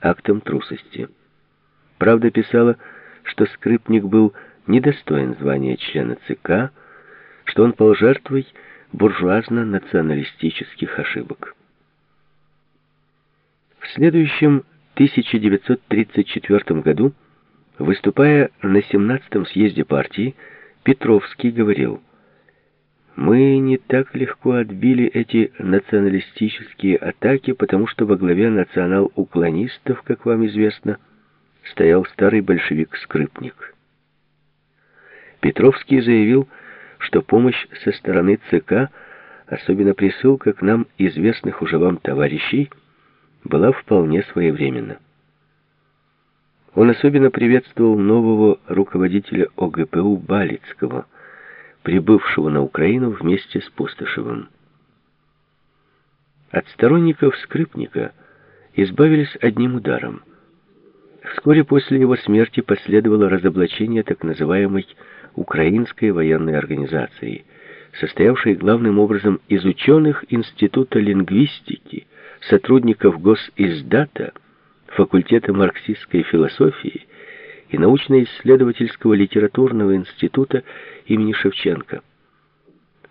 актом трусости. Правда писала, что Скрипник был недостоин звания члена ЦК, что он пал жертвой буржуазно-националистических ошибок. В следующем 1934 году, выступая на 17-м съезде партии, Петровский говорил, «Мы не так легко отбили эти националистические атаки, потому что во главе национал-уклонистов, как вам известно, стоял старый большевик-скрипник». Петровский заявил, что помощь со стороны ЦК, особенно присылка к нам известных уже вам товарищей, была вполне своевременна. Он особенно приветствовал нового руководителя ОГПУ Балицкого, прибывшего на Украину вместе с Пустошевым. От сторонников Скрипника избавились одним ударом. Вскоре после его смерти последовало разоблачение так называемой Украинской военной организации, состоявшей главным образом из ученых Института лингвистики, сотрудников Госиздата, факультета марксистской философии и научно-исследовательского литературного института имени Шевченко.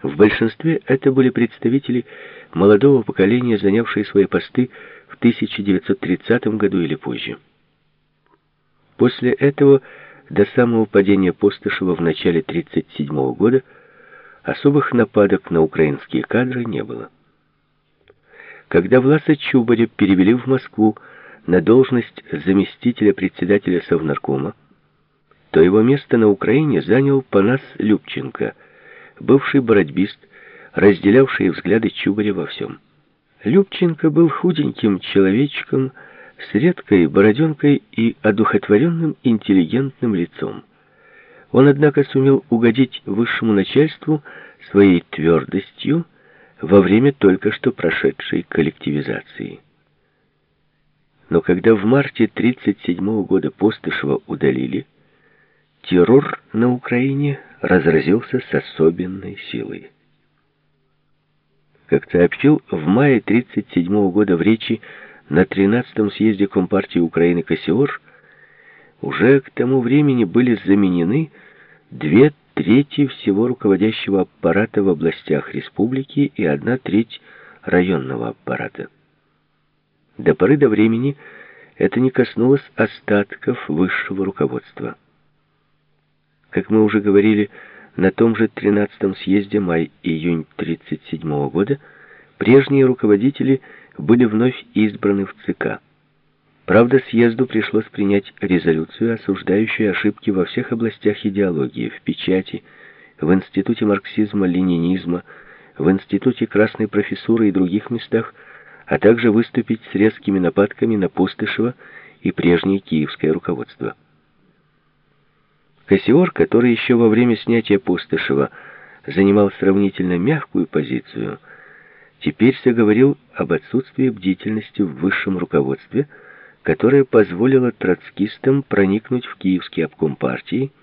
В большинстве это были представители молодого поколения, занявшие свои посты в 1930 году или позже. После этого, до самого падения Постышева в начале 1937 года, особых нападок на украинские кадры не было. Когда Власа Чубаря перевели в Москву на должность заместителя председателя Совнаркома, то его место на Украине занял Панас Любченко, бывший бородьбист, разделявший взгляды Чубаря во всем. Любченко был худеньким человечком с редкой бороденкой и одухотворенным интеллигентным лицом. Он, однако, сумел угодить высшему начальству своей твердостью, во время только что прошедшей коллективизации. Но когда в марте 1937 года Постышева удалили, террор на Украине разразился с особенной силой. Как сообщил в мае 1937 года в речи на 13-м съезде Компартии Украины Кассиор, уже к тому времени были заменены две трети всего руководящего аппарата в областях республики и одна треть районного аппарата. До поры до времени это не коснулось остатков высшего руководства. Как мы уже говорили, на том же 13-м съезде май-июнь 1937 года прежние руководители были вновь избраны в ЦК. Правда, съезду пришлось принять резолюцию, осуждающую ошибки во всех областях идеологии, в печати, в Институте марксизма-ленинизма, в Институте красной профессуры и других местах, а также выступить с резкими нападками на Пустышева и прежнее киевское руководство. Кассиор, который еще во время снятия Пустышева занимал сравнительно мягкую позицию, теперь заговорил об отсутствии бдительности в высшем руководстве – которая позволила троцкистам проникнуть в Киевский обком партии,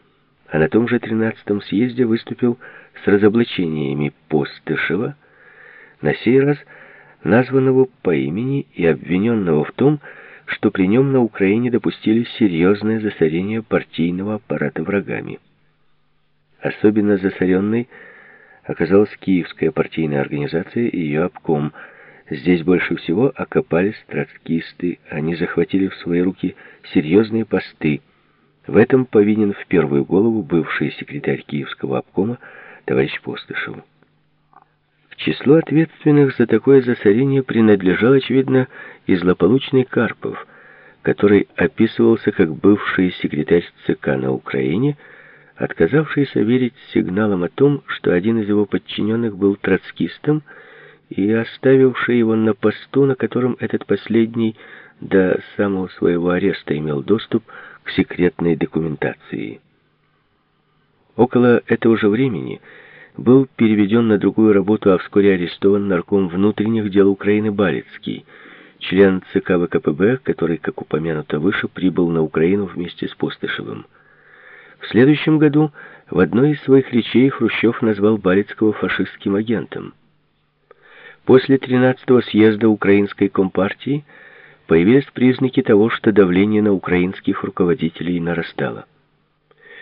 а на том же 13-м съезде выступил с разоблачениями Постышева, на сей раз названного по имени и обвиненного в том, что при нем на Украине допустили серьезное засорение партийного аппарата врагами. Особенно засоренной оказалась Киевская партийная организация и ее обком – Здесь больше всего окопались троцкисты, они захватили в свои руки серьезные посты. В этом повинен в первую голову бывший секретарь Киевского обкома товарищ Постышев. К числу ответственных за такое засорение принадлежал, очевидно, и злополучный Карпов, который описывался как бывший секретарь ЦК на Украине, отказавшийся верить сигналам о том, что один из его подчиненных был троцкистом, и оставивший его на посту, на котором этот последний до самого своего ареста имел доступ к секретной документации. Около этого же времени был переведен на другую работу, а вскоре арестован нарком внутренних дел Украины Балицкий, член ЦК ВКПБ, который, как упомянуто выше, прибыл на Украину вместе с Постышевым. В следующем году в одной из своих речей Хрущев назвал Балицкого фашистским агентом. После 13-го съезда Украинской Компартии появились признаки того, что давление на украинских руководителей нарастало.